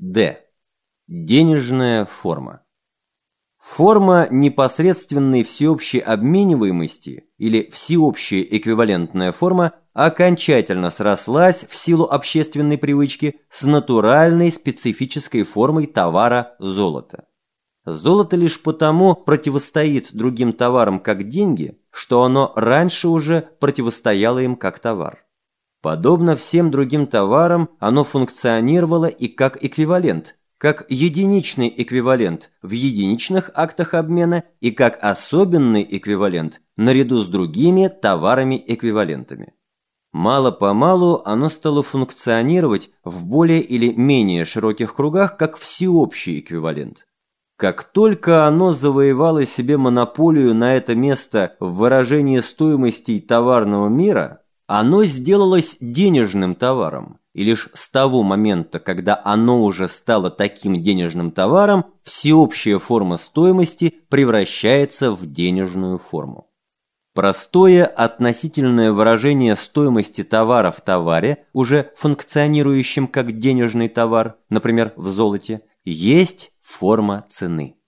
Д. Денежная форма. Форма непосредственной всеобщей обмениваемости или всеобщая эквивалентная форма окончательно срослась в силу общественной привычки с натуральной специфической формой товара золота. Золото лишь потому противостоит другим товарам как деньги, что оно раньше уже противостояло им как товар. Подобно всем другим товарам, оно функционировало и как эквивалент, как единичный эквивалент в единичных актах обмена и как особенный эквивалент наряду с другими товарами-эквивалентами. Мало-помалу оно стало функционировать в более или менее широких кругах как всеобщий эквивалент. Как только оно завоевало себе монополию на это место в выражении стоимостей товарного мира, оно сделалось денежным товаром, и лишь с того момента, когда оно уже стало таким денежным товаром, всеобщая форма стоимости превращается в денежную форму. Простое относительное выражение стоимости товара в товаре, уже функционирующем как денежный товар, например, в золоте, есть форма цены.